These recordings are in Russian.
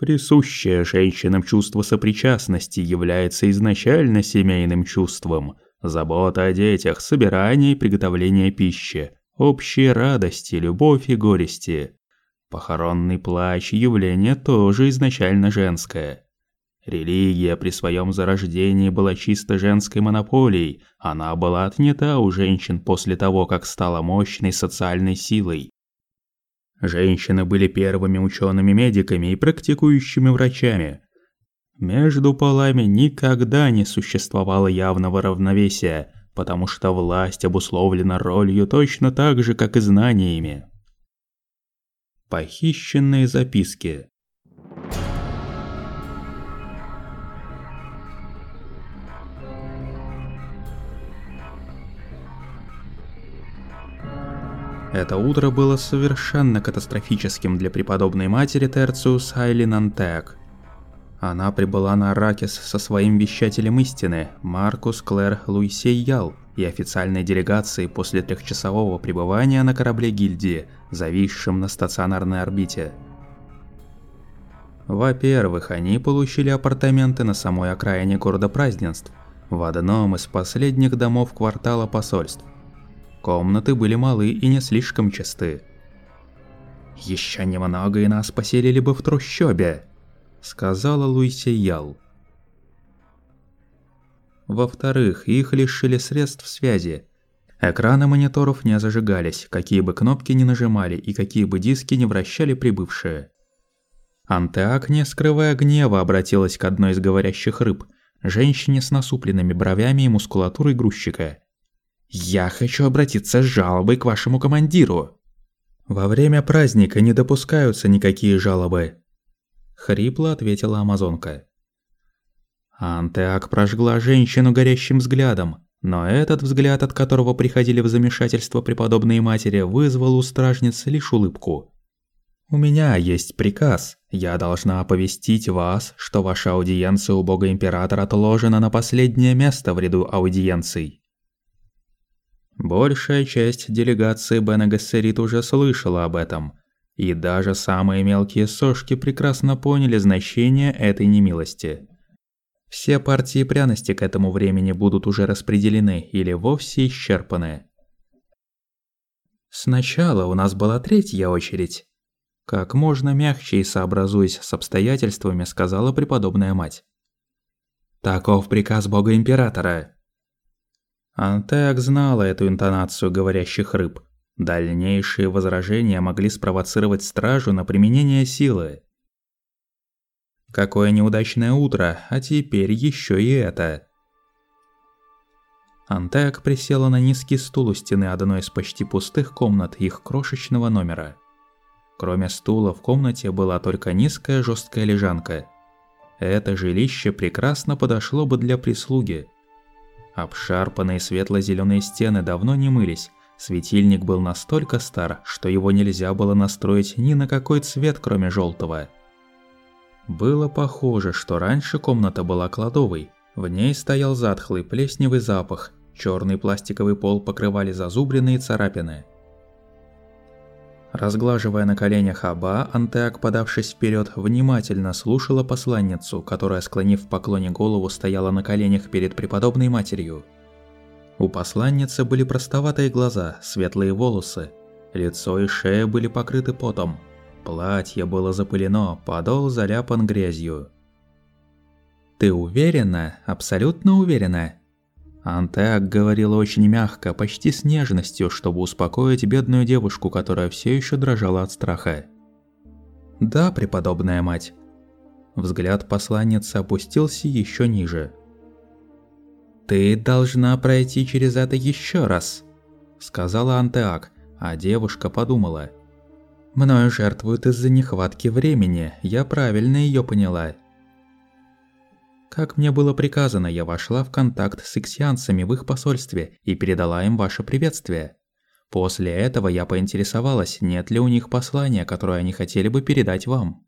Присущее женщинам чувство сопричастности является изначально семейным чувством. Забота о детях, собирание и приготовление пищи, общие радости, любовь и горести. Похоронный плач – явление тоже изначально женское. Религия при своем зарождении была чисто женской монополией, она была отнята у женщин после того, как стала мощной социальной силой. Женщины были первыми учеными-медиками и практикующими врачами. Между полами никогда не существовало явного равновесия, потому что власть обусловлена ролью точно так же, как и знаниями. Похищенные записки Это утро было совершенно катастрофическим для преподобной матери Терциус Айлин Антек. Она прибыла на Аракис со своим вещателем истины, Маркус Клэр Луисей Ял, и официальной делегацией после трехчасового пребывания на корабле гильдии, зависшем на стационарной орбите. Во-первых, они получили апартаменты на самой окраине города празднеств, в одном из последних домов квартала посольств. Комнаты были малы и не слишком чисты. «Еще немного и нас поселили бы в трущобе», — сказала Луисия Ял. Во-вторых, их лишили средств связи. Экраны мониторов не зажигались, какие бы кнопки ни нажимали и какие бы диски не вращали прибывшие. Антеак, не скрывая гнева, обратилась к одной из говорящих рыб, женщине с насупленными бровями и мускулатурой грузчика. «Я хочу обратиться с жалобой к вашему командиру». «Во время праздника не допускаются никакие жалобы», – хрипло ответила амазонка. Антеак прожгла женщину горящим взглядом, но этот взгляд, от которого приходили в замешательство преподобные матери, вызвал у стражниц лишь улыбку. «У меня есть приказ. Я должна оповестить вас, что ваша аудиенция у бога императора отложена на последнее место в ряду аудиенций. Большая часть делегации Бена Гессерит уже слышала об этом, и даже самые мелкие сошки прекрасно поняли значение этой немилости. Все партии пряности к этому времени будут уже распределены или вовсе исчерпаны. Сначала у нас была третья очередь. Как можно мягче и сообразуясь с обстоятельствами, сказала преподобная мать. Таков приказ бога императора. Антеак знала эту интонацию говорящих рыб. Дальнейшие возражения могли спровоцировать стражу на применение силы. Какое неудачное утро, а теперь еще и это. Антеак присела на низкий стул у стены одной из почти пустых комнат их крошечного номера. Кроме стула в комнате была только низкая жесткая лежанка. Это жилище прекрасно подошло бы для прислуги – Обшарпанные светло-зеленые стены давно не мылись. Светильник был настолько стар, что его нельзя было настроить ни на какой цвет, кроме желтого. Было похоже, что раньше комната была кладовой. В ней стоял затхлый плесневый запах, черный пластиковый пол покрывали зазубренные царапины. Разглаживая на коленях Аба, Антеак, подавшись вперед, внимательно слушала посланницу, которая, склонив в поклоне голову, стояла на коленях перед преподобной матерью. У посланницы были простоватые глаза, светлые волосы, лицо и шея были покрыты потом. Платье было запылено, подол заляпан грязью. «Ты уверена? Абсолютно уверена?» Антеак говорила очень мягко, почти с нежностью, чтобы успокоить бедную девушку, которая все еще дрожала от страха. «Да, преподобная мать». Взгляд посланницы опустился еще ниже. «Ты должна пройти через это еще раз», – сказала Антеак, а девушка подумала. «Мною жертвуют из-за нехватки времени, я правильно ее поняла». Как мне было приказано, я вошла в контакт с иксианцами в их посольстве и передала им ваше приветствие. После этого я поинтересовалась, нет ли у них послания, которое они хотели бы передать вам.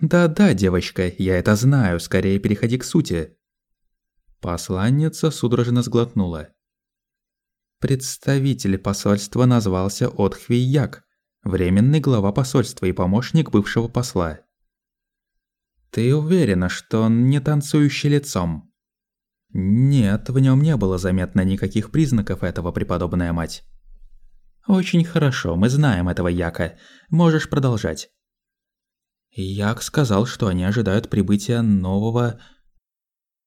«Да-да, девочка, я это знаю, скорее переходи к сути». Посланница судорожно сглотнула. Представитель посольства назвался Отхвий Як, временный глава посольства и помощник бывшего посла. «Ты уверена, что он не танцующий лицом?» «Нет, в нем не было заметно никаких признаков этого, преподобная мать». «Очень хорошо, мы знаем этого Яка. Можешь продолжать». Як сказал, что они ожидают прибытия нового...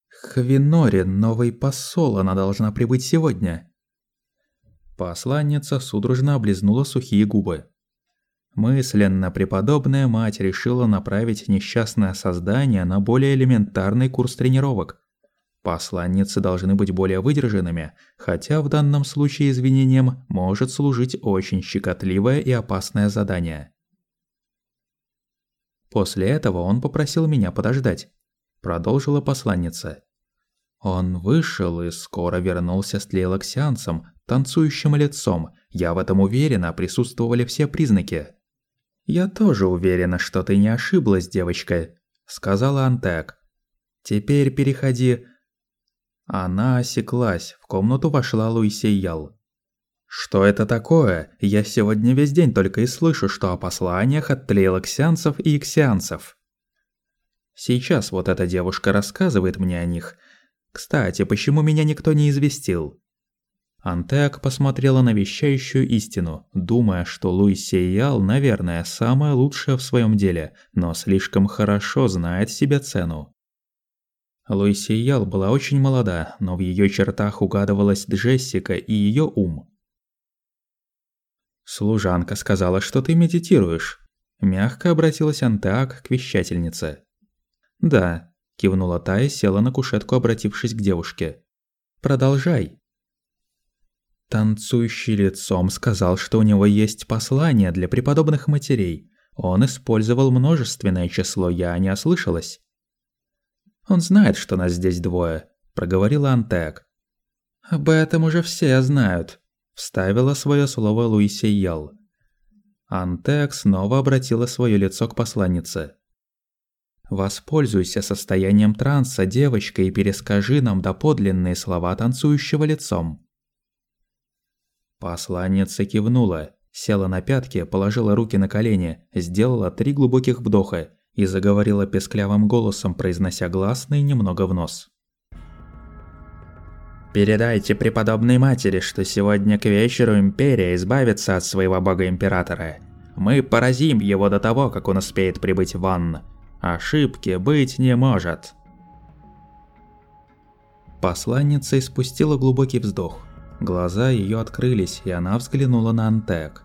Хвинори, новый посол, она должна прибыть сегодня. Посланница судорожно облизнула сухие губы. Мысленно преподобная мать решила направить несчастное создание на более элементарный курс тренировок. Посланницы должны быть более выдержанными, хотя в данном случае извинением может служить очень щекотливое и опасное задание. После этого он попросил меня подождать. Продолжила посланница. Он вышел и скоро вернулся с тлейлоксианцем, танцующим лицом. Я в этом уверена, присутствовали все признаки. «Я тоже уверена, что ты не ошиблась, девочка», – сказала Антек. «Теперь переходи...» Она осеклась, в комнату вошла Луисиял. «Что это такое? Я сегодня весь день только и слышу, что о посланиях от тлейлоксианцев и иксианцев». Сейчас вот эта девушка рассказывает мне о них. Кстати, почему меня никто не известил? Антеак посмотрела на вещающую истину, думая, что Луис Сейял, наверное, самая лучшая в своем деле, но слишком хорошо знает себе цену. Луис Сейял была очень молода, но в ее чертах угадывалась Джессика и ее ум. «Служанка сказала, что ты медитируешь», – мягко обратилась Антеак к вещательнице. «Да», – кивнула та и села на кушетку, обратившись к девушке. «Продолжай». Танцующий лицом сказал, что у него есть послание для преподобных матерей. Он использовал множественное число, я не ослышалась. «Он знает, что нас здесь двое», – проговорила Антек. «Об этом уже все знают», – вставила свое слово Луисия Ял. Антек снова обратила свое лицо к посланнице. «Воспользуйся состоянием транса, девочка, и перескажи нам доподлинные слова танцующего лицом». Посланница кивнула, села на пятки, положила руки на колени, сделала три глубоких вдоха и заговорила песклявым голосом, произнося гласные немного в нос. «Передайте преподобной матери, что сегодня к вечеру Империя избавится от своего бога-императора. Мы поразим его до того, как он успеет прибыть в Ванн. Ошибки быть не может». Посланница испустила глубокий вздох. Глаза ее открылись, и она взглянула на Антек.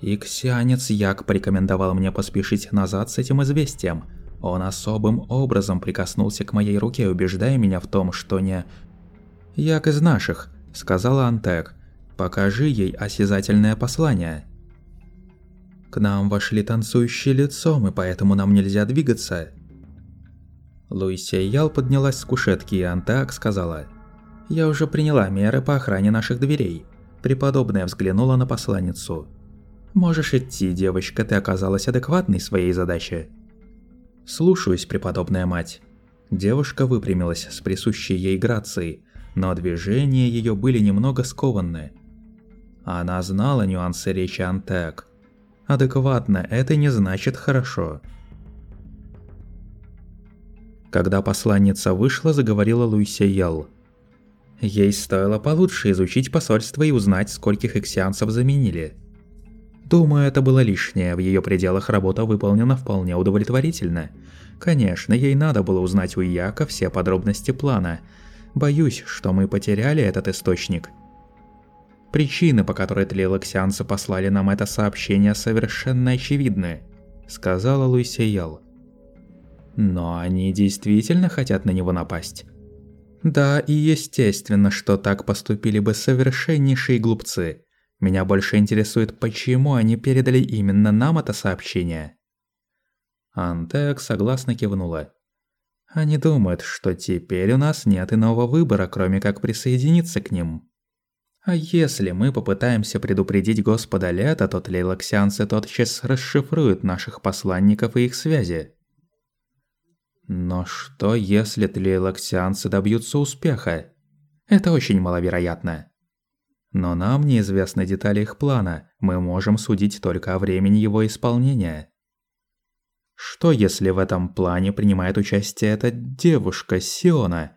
Иксианец Як порекомендовал мне поспешить назад с этим известием. Он особым образом прикоснулся к моей руке, убеждая меня в том, что не... «Як из наших», — сказала Антек. «Покажи ей осязательное послание». К нам вошли танцующие лицом, и поэтому нам нельзя двигаться. Луисия Ял поднялась с кушетки, и Антек сказала... Я уже приняла меры по охране наших дверей. Преподобная взглянула на посланницу. Можешь идти, девочка, ты оказалась адекватной своей задаче. Слушаюсь, преподобная мать. Девушка выпрямилась с присущей ей грацией, но движения ее были немного скованы. Она знала нюансы речи Антек. Адекватно это не значит хорошо. Когда посланница вышла, заговорила Луисия Ял. Ей стоило получше изучить посольство и узнать, скольких иксианцев заменили. Думаю, это было лишнее, в ее пределах работа выполнена вполне удовлетворительно. Конечно, ей надо было узнать у Яка все подробности плана. Боюсь, что мы потеряли этот источник. Причины, по которой тлелоксианцы послали нам это сообщение, совершенно очевидны, сказала Луисиял. Но они действительно хотят на него напасть. Да, и естественно, что так поступили бы совершеннейшие глупцы. Меня больше интересует, почему они передали именно нам это сообщение. Антек согласно кивнула. Они думают, что теперь у нас нет иного выбора, кроме как присоединиться к ним. А если мы попытаемся предупредить Господа Лета, то тлейлоксианцы тотчас расшифруют наших посланников и их связи. Но что, если тлейлоксианцы добьются успеха? Это очень маловероятно. Но нам неизвестны детали их плана, мы можем судить только о времени его исполнения. Что если в этом плане принимает участие эта девушка Сиона?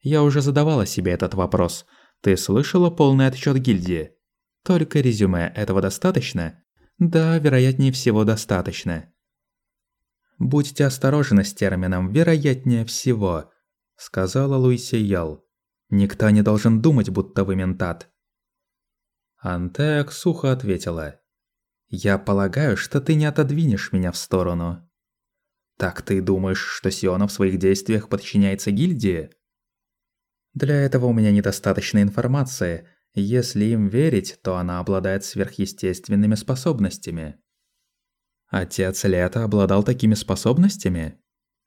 Я уже задавала себе этот вопрос. Ты слышала полный отчет гильдии? Только резюме этого достаточно? Да, вероятнее всего достаточно. Будьте осторожны с термином «вероятнее всего», сказала Луиси Ял. Никто не должен думать, будто вы ментат. Антеак сухо ответила. «Я полагаю, что ты не отодвинешь меня в сторону». «Так ты думаешь, что Сиона в своих действиях подчиняется гильдии?» «Для этого у меня недостаточно информации. Если им верить, то она обладает сверхъестественными способностями». Отец Лета обладал такими способностями?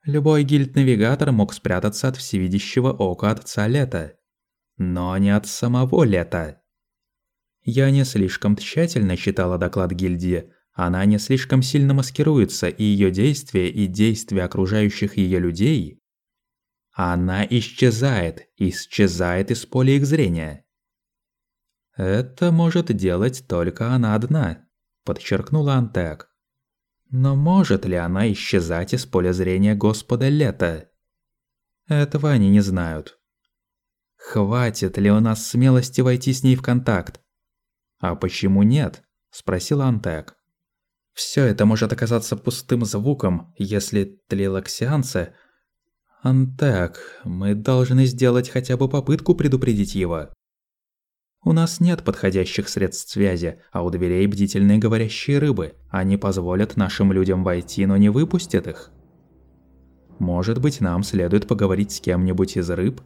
Любой гильд-навигатор мог спрятаться от всевидящего ока отца Лета. Но не от самого Лета. Я не слишком тщательно читала доклад гильдии. Она не слишком сильно маскируется, и ее действия и действия окружающих ее людей... Она исчезает, исчезает из поля их зрения. «Это может делать только она одна», – подчеркнула Антек. «Но может ли она исчезать из поля зрения Господа Лета?» Этого они не знают. Хватит ли у нас смелости войти с ней в контакт? «А почему нет?» – спросил Антек. «Всё это может оказаться пустым звуком, если тлелоксианцы...» «Антек, мы должны сделать хотя бы попытку предупредить его». «У нас нет подходящих средств связи, а у дверей бдительные говорящие рыбы. Они позволят нашим людям войти, но не выпустят их». «Может быть, нам следует поговорить с кем-нибудь из рыб?»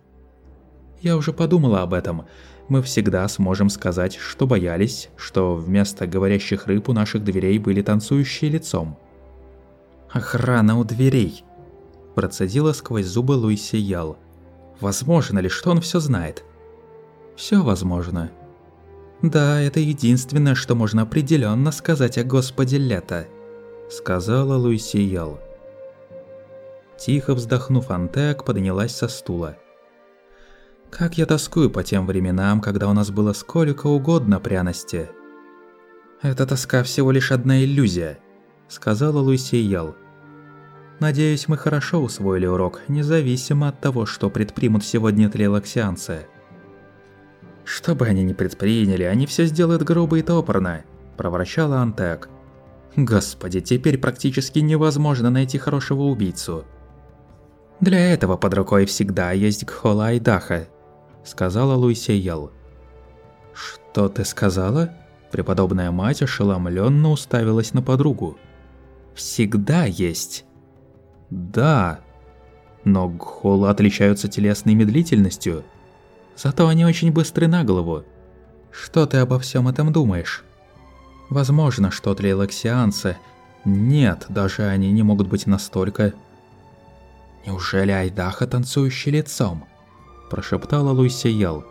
Я уже подумала об этом мы всегда сможем сказать, что боялись, что вместо говорящих рыб у наших дверей были танцующие лицом. «Охрана у дверей!» Процедила сквозь зубы Луиси Ял. «Возможно ли, что он все знает?» Все возможно. Да, это единственное, что можно определенно сказать о Господе Лето», — сказала Луиси Ял. Тихо вздохнув, Антеак поднялась со стула. Как я тоскую по тем временам, когда у нас было сколько угодно пряности. «Эта тоска всего лишь одна иллюзия», — сказала Луиси Ял. «Надеюсь, мы хорошо усвоили урок, независимо от того, что предпримут сегодня тлелоксианцы». «Что бы они ни предприняли, они все сделают грубо и топорно», – проворчала Антек. «Господи, теперь практически невозможно найти хорошего убийцу». «Для этого под рукой всегда есть Гхола Айдаха», – сказала Луисеял. «Что ты сказала?» Преподобная мать ошеломленно уставилась на подругу. «Всегда есть». «Да». Но гхолы отличаются телесной медлительностью. Зато они очень быстры на голову. Что ты обо всем этом думаешь? Возможно, что тлейлоксианцы... Нет, даже они не могут быть настолько... Неужели Айдаха танцующий лицом? прошептала Луйсиял.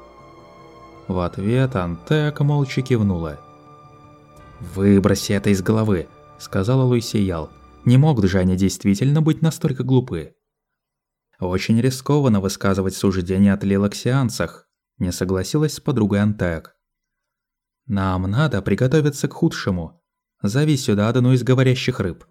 В ответ Антек молча кивнула. «Выброси это из головы», — сказала Луйсиял. «Не могут же они действительно быть настолько глупы». «Очень рискованно высказывать суждения о тлелоксианцах», — не согласилась с подругой Антек. «Нам надо приготовиться к худшему. Зови сюда одну из говорящих рыб».